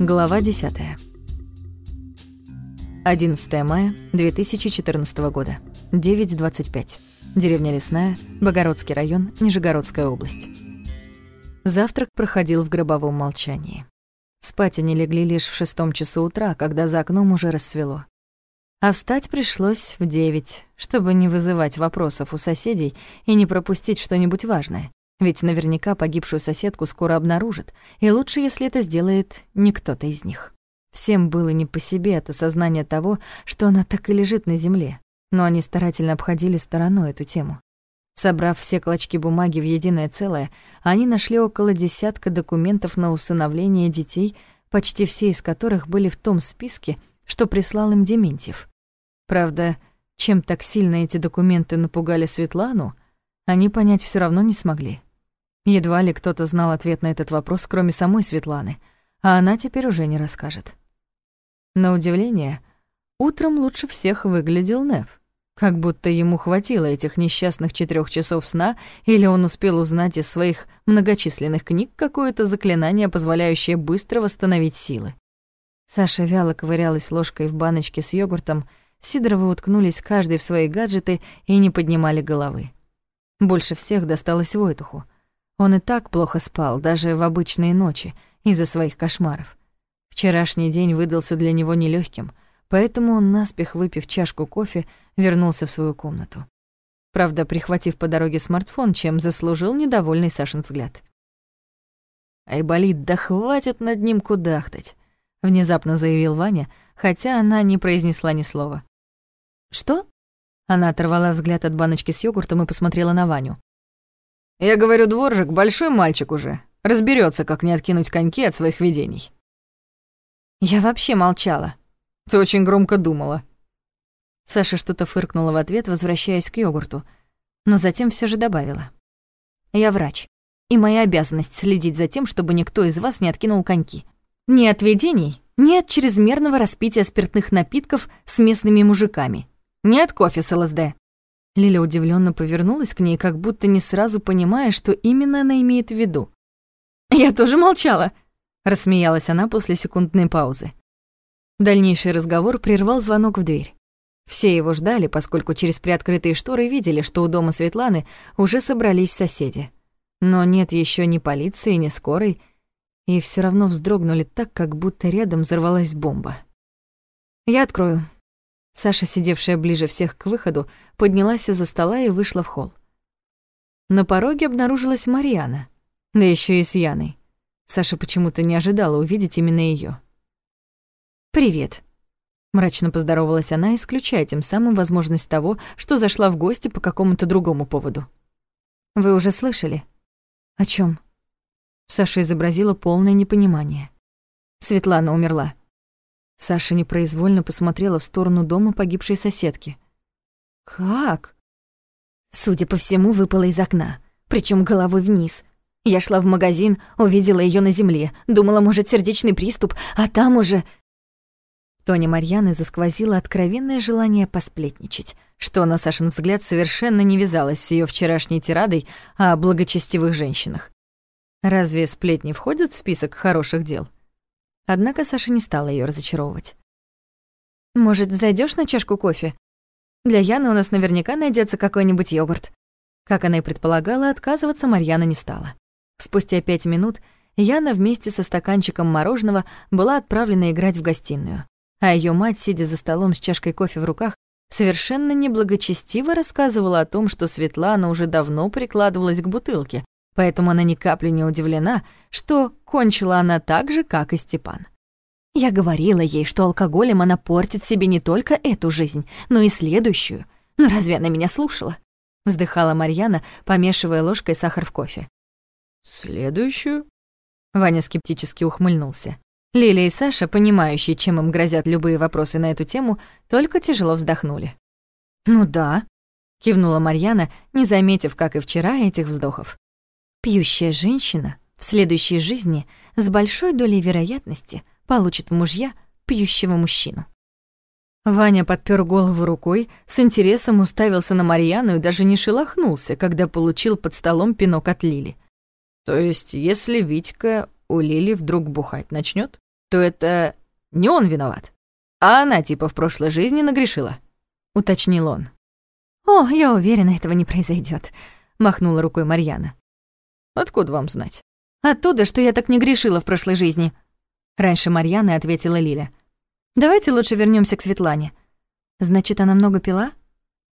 Глава 10. 11 мая 2014 года. 9.25. Деревня Лесная, Богородский район, Нижегородская область. Завтрак проходил в гробовом молчании. Спать они легли лишь в шестом часу утра, когда за окном уже рассвело. А встать пришлось в девять, чтобы не вызывать вопросов у соседей и не пропустить что-нибудь важное. Ведь наверняка погибшую соседку скоро обнаружат, и лучше, если это сделает не кто-то из них. Всем было не по себе от осознания того, что она так и лежит на земле, но они старательно обходили стороной эту тему. Собрав все клочки бумаги в единое целое, они нашли около десятка документов на усыновление детей, почти все из которых были в том списке, что прислал им Дементьев. Правда, чем так сильно эти документы напугали Светлану, они понять все равно не смогли. Едва ли кто-то знал ответ на этот вопрос, кроме самой Светланы, а она теперь уже не расскажет. На удивление, утром лучше всех выглядел Нев. Как будто ему хватило этих несчастных четырех часов сна, или он успел узнать из своих многочисленных книг какое-то заклинание, позволяющее быстро восстановить силы. Саша вяло ковырялась ложкой в баночке с йогуртом, Сидоровы уткнулись каждый в свои гаджеты и не поднимали головы. Больше всех досталось Войтуху. Он и так плохо спал, даже в обычные ночи, из-за своих кошмаров. Вчерашний день выдался для него нелегким, поэтому он, наспех выпив чашку кофе, вернулся в свою комнату. Правда, прихватив по дороге смартфон, чем заслужил недовольный Сашин взгляд. «Айболит, да хватит над ним кудахтать», — внезапно заявил Ваня, хотя она не произнесла ни слова. «Что?» Она оторвала взгляд от баночки с йогуртом и посмотрела на Ваню. Я говорю, дворжик большой мальчик уже. Разберется, как не откинуть коньки от своих видений. Я вообще молчала. Ты очень громко думала. Саша что-то фыркнула в ответ, возвращаясь к йогурту, но затем все же добавила. Я врач, и моя обязанность следить за тем, чтобы никто из вас не откинул коньки. Ни от видений, ни от чрезмерного распития спиртных напитков с местными мужиками, ни от кофе с ЛСД. Лиля удивленно повернулась к ней, как будто не сразу понимая, что именно она имеет в виду. «Я тоже молчала», — рассмеялась она после секундной паузы. Дальнейший разговор прервал звонок в дверь. Все его ждали, поскольку через приоткрытые шторы видели, что у дома Светланы уже собрались соседи. Но нет еще ни полиции, ни скорой, и все равно вздрогнули так, как будто рядом взорвалась бомба. «Я открою», Саша, сидевшая ближе всех к выходу, поднялась из-за стола и вышла в холл. На пороге обнаружилась Марьяна, да еще и с Яной. Саша почему-то не ожидала увидеть именно ее. «Привет», — мрачно поздоровалась она, исключая тем самым возможность того, что зашла в гости по какому-то другому поводу. «Вы уже слышали?» «О чем? Саша изобразила полное непонимание. Светлана умерла. Саша непроизвольно посмотрела в сторону дома погибшей соседки. «Как?» Судя по всему, выпала из окна, причем головой вниз. Я шла в магазин, увидела ее на земле, думала, может, сердечный приступ, а там уже... В тоне Марьяны засквозило откровенное желание посплетничать, что, на Сашин взгляд, совершенно не вязалось с ее вчерашней тирадой о благочестивых женщинах. Разве сплетни входят в список хороших дел? Однако Саша не стала ее разочаровывать. «Может, зайдешь на чашку кофе? Для Яны у нас наверняка найдется какой-нибудь йогурт». Как она и предполагала, отказываться Марьяна не стала. Спустя пять минут Яна вместе со стаканчиком мороженого была отправлена играть в гостиную, а ее мать, сидя за столом с чашкой кофе в руках, совершенно неблагочестиво рассказывала о том, что Светлана уже давно прикладывалась к бутылке, поэтому она ни капли не удивлена, что кончила она так же, как и Степан. Я говорила ей, что алкоголем она портит себе не только эту жизнь, но и следующую. Но разве она меня слушала? Вздыхала Марьяна, помешивая ложкой сахар в кофе. «Следующую?» Ваня скептически ухмыльнулся. Лиля и Саша, понимающие, чем им грозят любые вопросы на эту тему, только тяжело вздохнули. «Ну да», — кивнула Марьяна, не заметив, как и вчера, этих вздохов. Пьющая женщина в следующей жизни с большой долей вероятности получит в мужья пьющего мужчину. Ваня подпер голову рукой, с интересом уставился на Марьяну и даже не шелохнулся, когда получил под столом пинок от Лили. «То есть, если Витька у Лили вдруг бухать начнет, то это не он виноват, а она типа в прошлой жизни нагрешила», — уточнил он. «О, я уверена, этого не произойдет, махнула рукой Марьяна. «Откуда вам знать?» «Оттуда, что я так не грешила в прошлой жизни», — раньше Марьяны ответила Лиля. «Давайте лучше вернемся к Светлане. Значит, она много пила?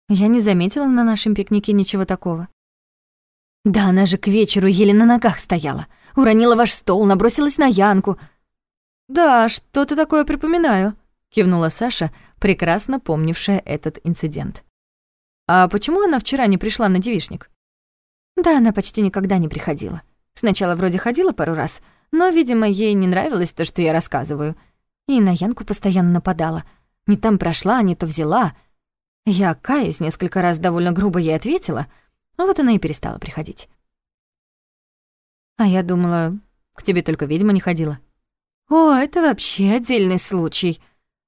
Я не заметила на нашем пикнике ничего такого». «Да она же к вечеру еле на ногах стояла. Уронила ваш стол, набросилась на Янку». «Да, что-то такое припоминаю», — кивнула Саша, прекрасно помнившая этот инцидент. «А почему она вчера не пришла на девишник?» «Да, она почти никогда не приходила. Сначала вроде ходила пару раз, но, видимо, ей не нравилось то, что я рассказываю. И на Янку постоянно нападала. Не там прошла, не то взяла. Я, каюсь, несколько раз довольно грубо ей ответила, а вот она и перестала приходить. А я думала, к тебе только ведьма не ходила. О, это вообще отдельный случай.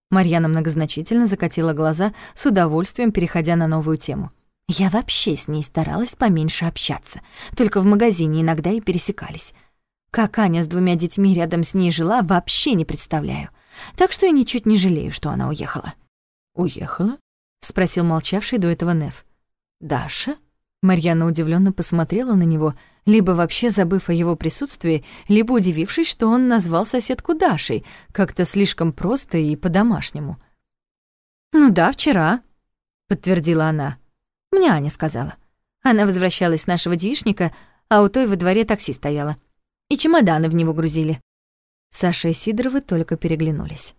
Марьяна многозначительно закатила глаза, с удовольствием переходя на новую тему. Я вообще с ней старалась поменьше общаться, только в магазине иногда и пересекались. Как Аня с двумя детьми рядом с ней жила, вообще не представляю. Так что я ничуть не жалею, что она уехала. «Уехала?» — спросил молчавший до этого Нев. «Даша?» Марьяна удивленно посмотрела на него, либо вообще забыв о его присутствии, либо удивившись, что он назвал соседку Дашей, как-то слишком просто и по-домашнему. «Ну да, вчера», — подтвердила она. «Мне Аня сказала. Она возвращалась с нашего девичника, а у той во дворе такси стояло. И чемоданы в него грузили». Саша и Сидоровы только переглянулись.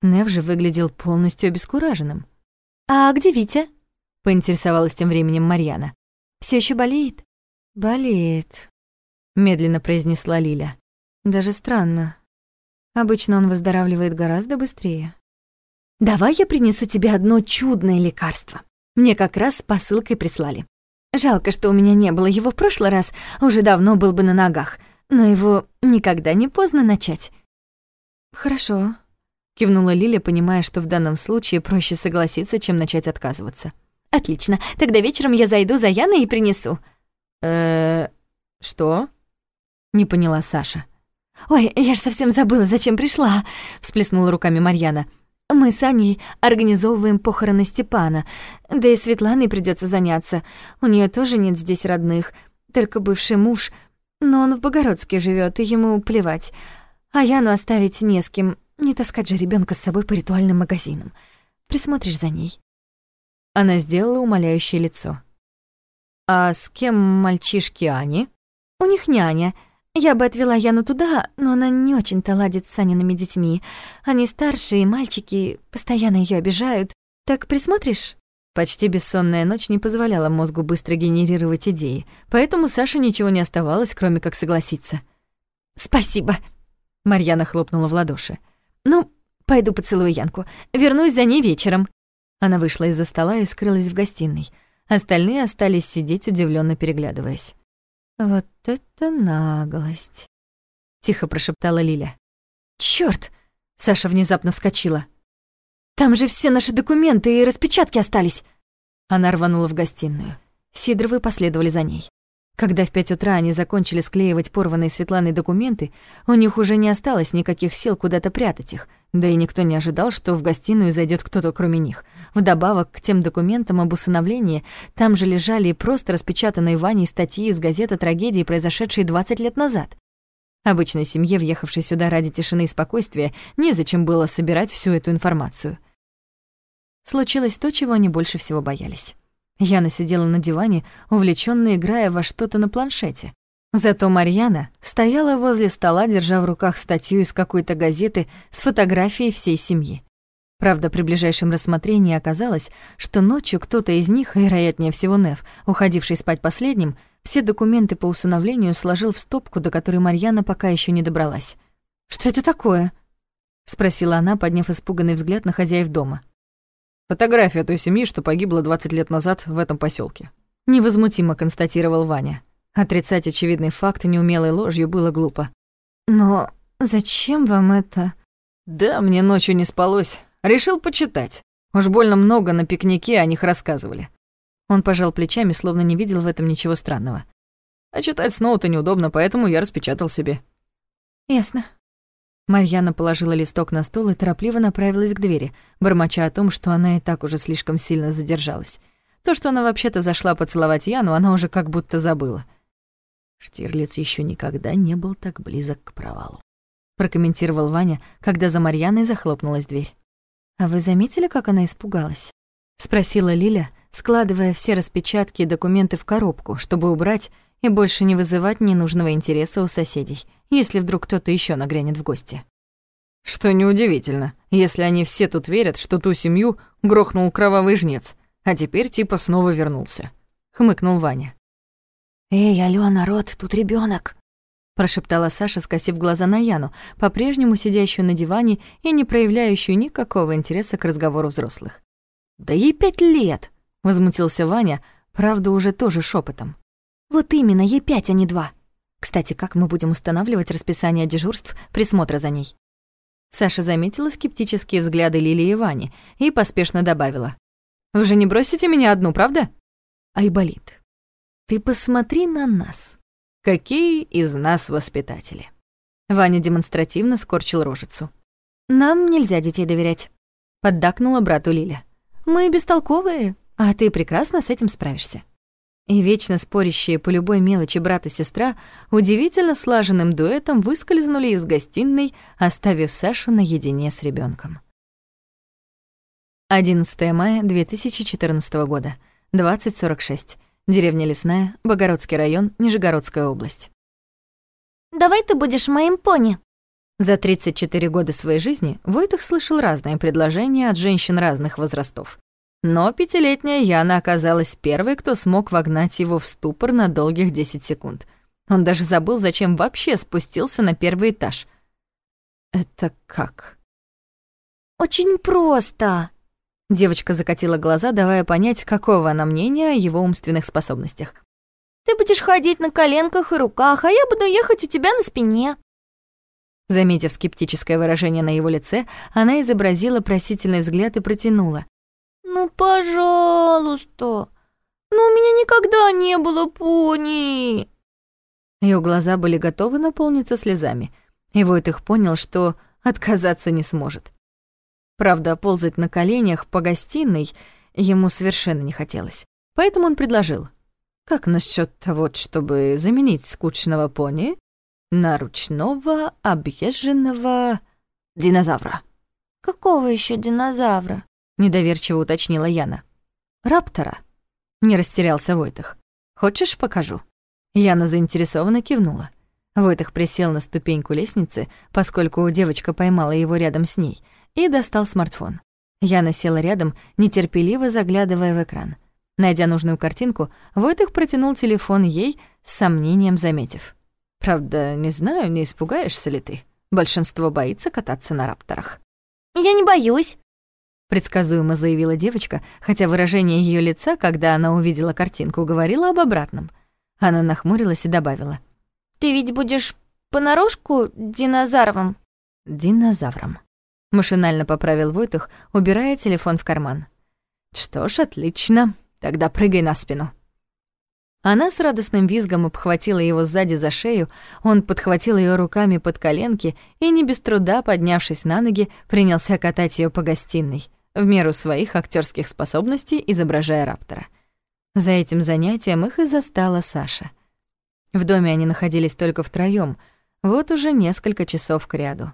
Нев же выглядел полностью обескураженным. «А где Витя?» — поинтересовалась тем временем Марьяна. Все еще болеет?» «Болеет», — медленно произнесла Лиля. «Даже странно. Обычно он выздоравливает гораздо быстрее». «Давай я принесу тебе одно чудное лекарство. Мне как раз с посылкой прислали. Жалко, что у меня не было его в прошлый раз, уже давно был бы на ногах, но его никогда не поздно начать». «Хорошо», — кивнула Лиля, понимая, что в данном случае проще согласиться, чем начать отказываться. Отлично, тогда вечером я зайду за Яной и принесу. э что? Не поняла Саша. Ой, я ж совсем забыла, зачем пришла, всплеснула руками Марьяна. Мы с Аней организовываем похороны Степана, да и Светланой придется заняться. У нее тоже нет здесь родных, только бывший муж, но он в Богородске живет, и ему плевать. А Яну оставить не с кем, не таскать же ребенка с собой по ритуальным магазинам. Присмотришь за ней. Она сделала умоляющее лицо. «А с кем мальчишки Ани?» «У них няня. Я бы отвела Яну туда, но она не очень-то ладит с Аниными детьми. Они старшие, мальчики, постоянно ее обижают. Так присмотришь?» Почти бессонная ночь не позволяла мозгу быстро генерировать идеи, поэтому Саше ничего не оставалось, кроме как согласиться. «Спасибо!» — Марьяна хлопнула в ладоши. «Ну, пойду поцелую Янку. Вернусь за ней вечером». Она вышла из-за стола и скрылась в гостиной. Остальные остались сидеть, удивленно переглядываясь. «Вот это наглость!» — тихо прошептала Лиля. «Чёрт!» — Саша внезапно вскочила. «Там же все наши документы и распечатки остались!» Она рванула в гостиную. Сидоровы последовали за ней. Когда в пять утра они закончили склеивать порванные Светланой документы, у них уже не осталось никаких сил куда-то прятать их, да и никто не ожидал, что в гостиную зайдет кто-то кроме них. Вдобавок к тем документам об усыновлении, там же лежали и просто распечатанные Ваней статьи из газет о трагедии, произошедшей 20 лет назад. Обычной семье, въехавшей сюда ради тишины и спокойствия, незачем было собирать всю эту информацию. Случилось то, чего они больше всего боялись. Яна сидела на диване, увлечённо играя во что-то на планшете. Зато Марьяна стояла возле стола, держа в руках статью из какой-то газеты с фотографией всей семьи. Правда, при ближайшем рассмотрении оказалось, что ночью кто-то из них, вероятнее всего Нев, уходивший спать последним, все документы по усыновлению сложил в стопку, до которой Марьяна пока еще не добралась. «Что это такое?» — спросила она, подняв испуганный взгляд на хозяев дома. Фотография той семьи, что погибла 20 лет назад в этом поселке. Невозмутимо констатировал Ваня. Отрицать очевидный факт неумелой ложью было глупо. «Но зачем вам это?» «Да, мне ночью не спалось. Решил почитать. Уж больно много на пикнике о них рассказывали». Он пожал плечами, словно не видел в этом ничего странного. «А читать снова-то неудобно, поэтому я распечатал себе». «Ясно. Марьяна положила листок на стол и торопливо направилась к двери, бормоча о том, что она и так уже слишком сильно задержалась. То, что она вообще-то зашла поцеловать Яну, она уже как будто забыла. Штирлиц еще никогда не был так близок к провалу. Прокомментировал Ваня, когда за Марьяной захлопнулась дверь. «А вы заметили, как она испугалась?» Спросила Лиля, складывая все распечатки и документы в коробку, чтобы убрать и больше не вызывать ненужного интереса у соседей, если вдруг кто-то еще нагрянет в гости. Что неудивительно, если они все тут верят, что ту семью грохнул кровавый жнец, а теперь типа снова вернулся. Хмыкнул Ваня. «Эй, алло, народ, тут ребенок, прошептала Саша, скосив глаза на Яну, по-прежнему сидящую на диване и не проявляющую никакого интереса к разговору взрослых. «Да ей пять лет!» — возмутился Ваня, правда, уже тоже шепотом. Вот именно, ей пять, а не два. Кстати, как мы будем устанавливать расписание дежурств, присмотра за ней? Саша заметила скептические взгляды Лилии и Вани и поспешно добавила. «Вы же не бросите меня одну, правда?» «Айболит, ты посмотри на нас. Какие из нас воспитатели?» Ваня демонстративно скорчил рожицу. «Нам нельзя детей доверять», — поддакнула брату Лиля. «Мы бестолковые, а ты прекрасно с этим справишься». И вечно спорящие по любой мелочи брат и сестра удивительно слаженным дуэтом выскользнули из гостиной, оставив Сашу наедине с ребенком. 11 мая 2014 года, 20.46. Деревня Лесная, Богородский район, Нижегородская область. «Давай ты будешь моим пони». За 34 года своей жизни Войтах слышал разные предложения от женщин разных возрастов. Но пятилетняя Яна оказалась первой, кто смог вогнать его в ступор на долгих 10 секунд. Он даже забыл, зачем вообще спустился на первый этаж. «Это как?» «Очень просто», Девочка закатила глаза, давая понять, какого она мнения о его умственных способностях. «Ты будешь ходить на коленках и руках, а я буду ехать у тебя на спине». Заметив скептическое выражение на его лице, она изобразила просительный взгляд и протянула. «Ну, пожалуйста! Ну, у меня никогда не было пони!» Ее глаза были готовы наполниться слезами, и Войтых понял, что отказаться не сможет. Правда, ползать на коленях по гостиной ему совершенно не хотелось. Поэтому он предложил. «Как насчет того, чтобы заменить скучного пони на ручного объезженного динозавра?» «Какого еще динозавра?» Недоверчиво уточнила Яна. Раптора. Не растерялся Войтах. Хочешь, покажу? Яна заинтересованно кивнула. Войтах присел на ступеньку лестницы, поскольку девочка поймала его рядом с ней, и достал смартфон. Яна села рядом, нетерпеливо заглядывая в экран. Найдя нужную картинку, Войтах протянул телефон ей, с сомнением заметив. «Правда, не знаю, не испугаешься ли ты? Большинство боится кататься на рапторах». «Я не боюсь», предсказуемо заявила девочка, хотя выражение ее лица, когда она увидела картинку, говорило об обратном. Она нахмурилась и добавила: "Ты ведь будешь понарошку динозавром?" "Динозавром", машинально поправил Войтух, убирая телефон в карман. "Что ж, отлично. Тогда прыгай на спину". Она с радостным визгом обхватила его сзади за шею, он подхватил ее руками под коленки и, не без труда поднявшись на ноги, принялся катать ее по гостиной в меру своих актерских способностей, изображая раптора. За этим занятием их и застала Саша. В доме они находились только втроём, вот уже несколько часов кряду.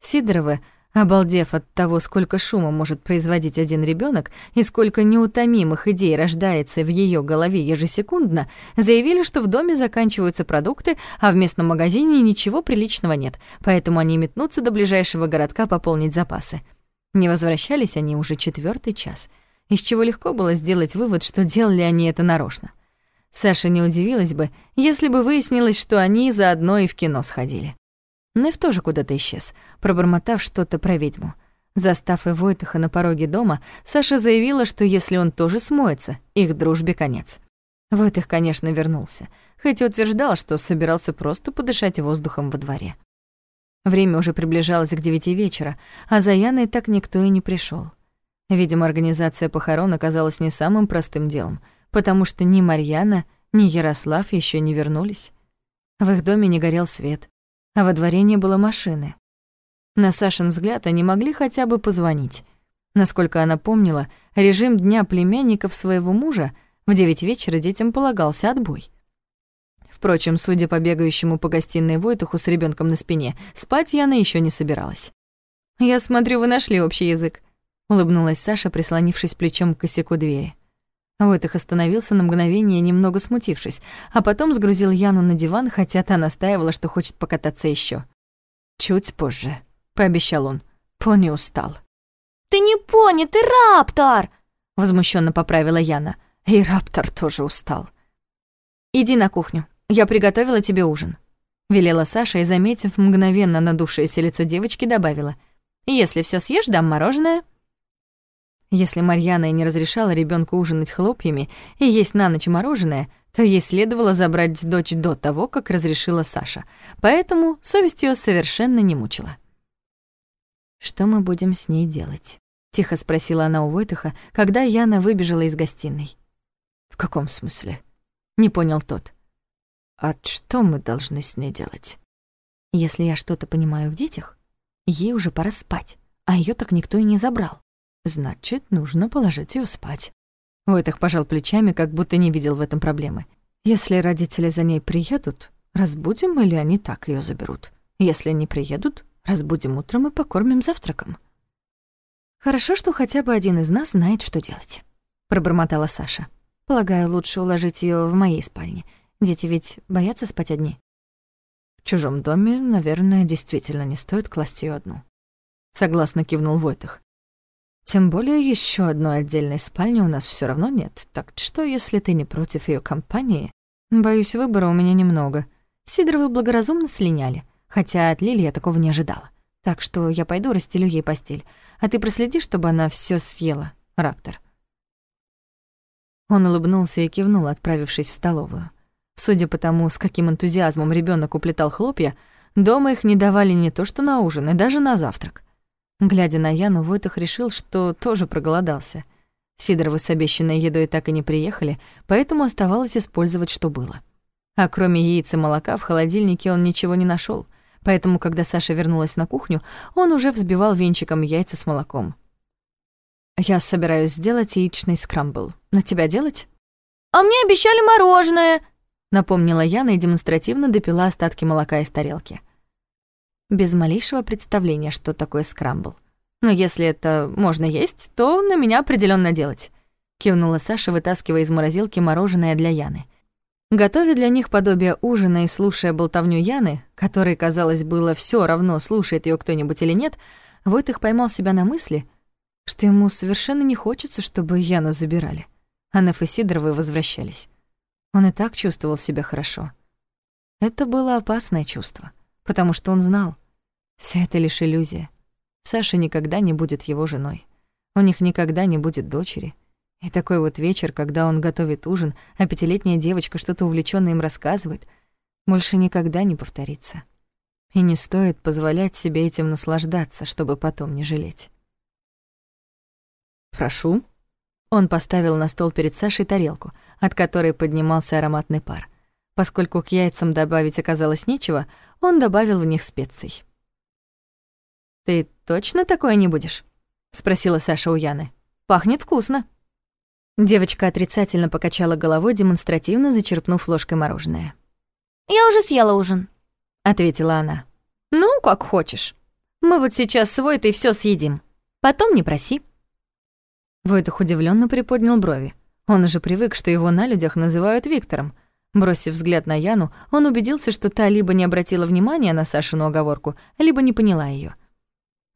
Сидоровы, обалдев от того, сколько шума может производить один ребенок и сколько неутомимых идей рождается в ее голове ежесекундно, заявили, что в доме заканчиваются продукты, а в местном магазине ничего приличного нет, поэтому они метнутся до ближайшего городка пополнить запасы. Не возвращались они уже четвертый час, из чего легко было сделать вывод, что делали они это нарочно. Саша не удивилась бы, если бы выяснилось, что они заодно и в кино сходили. Нев тоже куда-то исчез, пробормотав что-то про ведьму. Застав и Войтаха на пороге дома, Саша заявила, что если он тоже смоется, их дружбе конец. Войтах, конечно, вернулся, хоть и утверждал, что собирался просто подышать воздухом во дворе. Время уже приближалось к девяти вечера, а за Яной так никто и не пришел. Видимо, организация похорон оказалась не самым простым делом, потому что ни Марьяна, ни Ярослав еще не вернулись. В их доме не горел свет, а во дворе не было машины. На Сашин взгляд они могли хотя бы позвонить. Насколько она помнила, режим дня племянников своего мужа в девять вечера детям полагался отбой. Впрочем, судя по бегающему по гостиной Войтуху с ребенком на спине, спать Яна еще не собиралась. «Я смотрю, вы нашли общий язык», — улыбнулась Саша, прислонившись плечом к косяку двери. Войтых остановился на мгновение, немного смутившись, а потом сгрузил Яну на диван, хотя та настаивала, что хочет покататься еще. «Чуть позже», — пообещал он. Пони устал. «Ты не пони, ты раптор!» — возмущенно поправила Яна. И раптор тоже устал. «Иди на кухню, я приготовила тебе ужин», — велела Саша и, заметив мгновенно надувшееся лицо девочки, добавила. «Если все съешь, дам мороженое». Если Марьяна и не разрешала ребенку ужинать хлопьями и есть на ночь мороженое, то ей следовало забрать дочь до того, как разрешила Саша, поэтому совесть ее совершенно не мучила. «Что мы будем с ней делать?» — тихо спросила она у Войтыха, когда Яна выбежала из гостиной. «В каком смысле?» — не понял тот. А что мы должны с ней делать? Если я что-то понимаю в детях, ей уже пора спать, а ее так никто и не забрал. Значит, нужно положить ее спать. Войтах пожал плечами, как будто не видел в этом проблемы. Если родители за ней приедут, разбудим или они так ее заберут. Если не приедут, разбудим утром и покормим завтраком. Хорошо, что хотя бы один из нас знает, что делать, пробормотала Саша. Полагаю, лучше уложить ее в моей спальне. Дети ведь боятся спать одни. В чужом доме, наверное, действительно не стоит класть ее одну. Согласно кивнул Войтах. Тем более еще одной отдельной спальни у нас все равно нет. Так что, если ты не против ее компании? Боюсь, выбора у меня немного. Сидоровы благоразумно слиняли, хотя от Лили я такого не ожидала. Так что я пойду расстелю ей постель, а ты проследи, чтобы она все съела, Раптор. Он улыбнулся и кивнул, отправившись в столовую. Судя по тому, с каким энтузиазмом ребенок уплетал хлопья, дома их не давали не то что на ужин, и даже на завтрак. Глядя на Яну, Войтах решил, что тоже проголодался. Сидоровы с обещанной едой так и не приехали, поэтому оставалось использовать, что было. А кроме яиц и молока в холодильнике он ничего не нашел, поэтому, когда Саша вернулась на кухню, он уже взбивал венчиком яйца с молоком. «Я собираюсь сделать яичный скрамбл. На тебя делать?» «А мне обещали мороженое!» Напомнила Яна и демонстративно допила остатки молока из тарелки. Без малейшего представления, что такое скрамбл. Но если это можно есть, то на меня определенно делать. Кивнула Саша, вытаскивая из морозилки мороженое для Яны. Готовя для них подобие ужина и слушая болтовню Яны, которой, казалось, было все равно, слушает ее кто-нибудь или нет, Войтых поймал себя на мысли, что ему совершенно не хочется, чтобы Яну забирали, а Неф и Сидоровы возвращались. Он и так чувствовал себя хорошо. Это было опасное чувство, потому что он знал, все это лишь иллюзия. Саша никогда не будет его женой. У них никогда не будет дочери. И такой вот вечер, когда он готовит ужин, а пятилетняя девочка что-то увлечённо им рассказывает, больше никогда не повторится. И не стоит позволять себе этим наслаждаться, чтобы потом не жалеть. «Прошу», он поставил на стол перед Сашей тарелку, от которой поднимался ароматный пар. Поскольку к яйцам добавить оказалось нечего, он добавил в них специй. «Ты точно такое не будешь?» — спросила Саша у Яны. «Пахнет вкусно». Девочка отрицательно покачала головой, демонстративно зачерпнув ложкой мороженое. «Я уже съела ужин», — ответила она. «Ну, как хочешь. Мы вот сейчас свой ты все съедим. Потом не проси». Войтах удивленно приподнял брови. Он уже привык, что его на людях называют Виктором. Бросив взгляд на Яну, он убедился, что та либо не обратила внимания на Сашину оговорку, либо не поняла ее.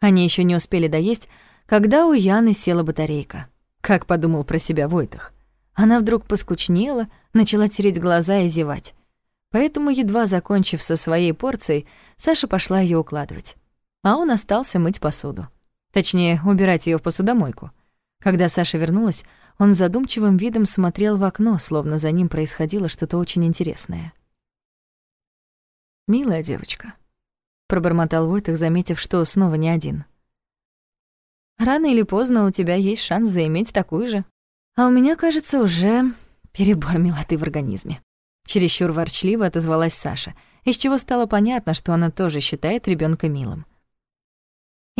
Они еще не успели доесть, когда у Яны села батарейка. Как подумал про себя Войтах. Она вдруг поскучнела, начала тереть глаза и зевать. Поэтому, едва закончив со своей порцией, Саша пошла ее укладывать. А он остался мыть посуду. Точнее, убирать ее в посудомойку. Когда Саша вернулась, он задумчивым видом смотрел в окно, словно за ним происходило что-то очень интересное. «Милая девочка», — пробормотал Войтах, заметив, что снова не один. «Рано или поздно у тебя есть шанс заиметь такую же. А у меня, кажется, уже перебор милоты в организме». Чересчур ворчливо отозвалась Саша, из чего стало понятно, что она тоже считает ребенка милым.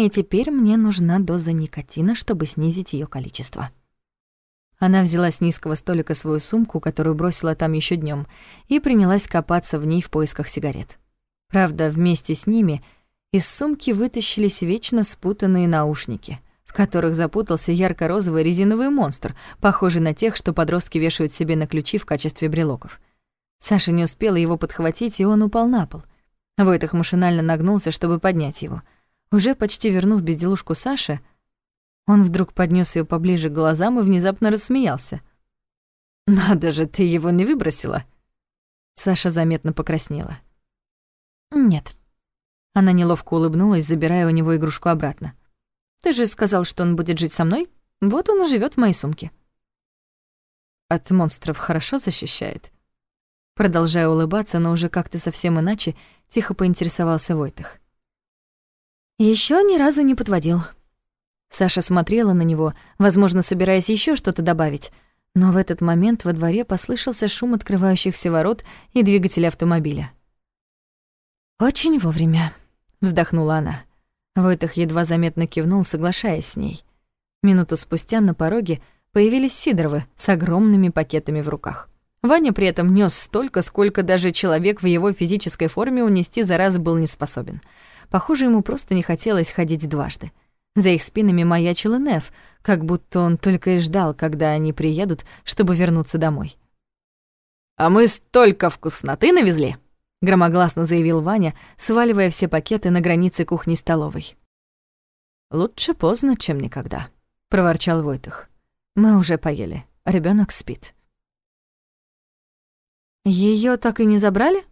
И теперь мне нужна доза никотина, чтобы снизить ее количество. Она взяла с низкого столика свою сумку, которую бросила там еще днем, и принялась копаться в ней в поисках сигарет. Правда, вместе с ними из сумки вытащились вечно спутанные наушники, в которых запутался ярко-розовый резиновый монстр, похожий на тех, что подростки вешают себе на ключи в качестве брелоков. Саша не успела его подхватить, и он упал на пол. Войтах машинально нагнулся, чтобы поднять его. Уже почти вернув безделушку Саше, он вдруг поднес ее поближе к глазам и внезапно рассмеялся. «Надо же, ты его не выбросила?» Саша заметно покраснела. «Нет». Она неловко улыбнулась, забирая у него игрушку обратно. «Ты же сказал, что он будет жить со мной? Вот он и живет в моей сумке». «От монстров хорошо защищает?» Продолжая улыбаться, но уже как-то совсем иначе, тихо поинтересовался Войтах. Еще ни разу не подводил», Саша смотрела на него, возможно, собираясь еще что-то добавить, но в этот момент во дворе послышался шум открывающихся ворот и двигателя автомобиля. «Очень вовремя», — вздохнула она. Войтах едва заметно кивнул, соглашаясь с ней. Минуту спустя на пороге появились Сидоровы с огромными пакетами в руках. Ваня при этом нёс столько, сколько даже человек в его физической форме унести за раз был не способен. Похоже, ему просто не хотелось ходить дважды. За их спинами маячил Неф, как будто он только и ждал, когда они приедут, чтобы вернуться домой. «А мы столько вкусноты навезли!» — громогласно заявил Ваня, сваливая все пакеты на границе кухни-столовой. «Лучше поздно, чем никогда», — проворчал Войтых. «Мы уже поели, ребенок спит». Ее так и не забрали?»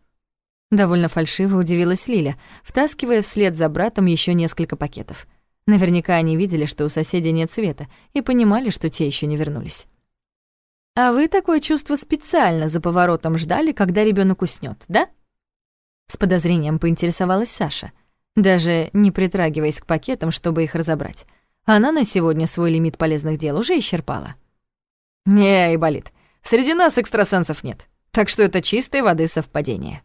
Довольно фальшиво удивилась Лиля, втаскивая вслед за братом еще несколько пакетов. Наверняка они видели, что у соседей нет света, и понимали, что те еще не вернулись. «А вы такое чувство специально за поворотом ждали, когда ребенок уснет, да?» С подозрением поинтересовалась Саша, даже не притрагиваясь к пакетам, чтобы их разобрать. Она на сегодня свой лимит полезных дел уже исчерпала. «Не, Айболит, среди нас экстрасенсов нет, так что это чистой воды совпадение».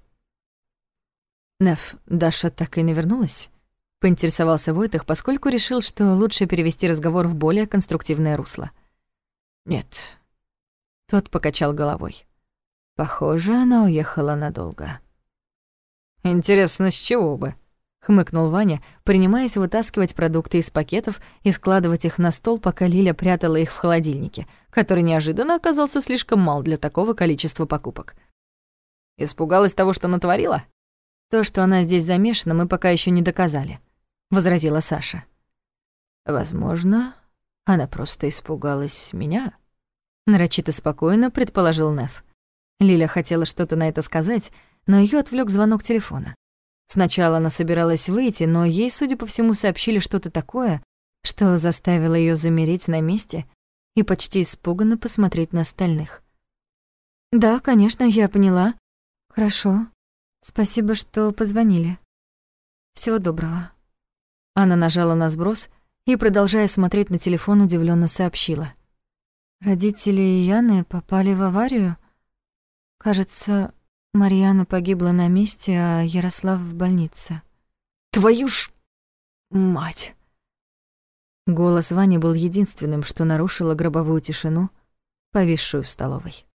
Неф, Даша так и не вернулась? Поинтересовался Войтах, поскольку решил, что лучше перевести разговор в более конструктивное русло. «Нет». Тот покачал головой. «Похоже, она уехала надолго». «Интересно, с чего бы?» — хмыкнул Ваня, принимаясь вытаскивать продукты из пакетов и складывать их на стол, пока Лиля прятала их в холодильнике, который неожиданно оказался слишком мал для такого количества покупок. «Испугалась того, что натворила?» То, что она здесь замешана, мы пока еще не доказали возразила Саша. Возможно, она просто испугалась меня, нарочито спокойно предположил Неф. Лиля хотела что-то на это сказать, но ее отвлек звонок телефона. Сначала она собиралась выйти, но ей, судя по всему, сообщили что-то такое, что заставило ее замереть на месте и почти испуганно посмотреть на остальных. «Да, конечно, я поняла. Хорошо. Спасибо, что позвонили. Всего доброго». Она нажала на сброс и, продолжая смотреть на телефон, удивленно сообщила. «Родители Яны попали в аварию? Кажется, Марьяна погибла на месте, а Ярослав в больнице». «Твою ж мать!» Голос Вани был единственным, что нарушило гробовую тишину, повисшую в столовой.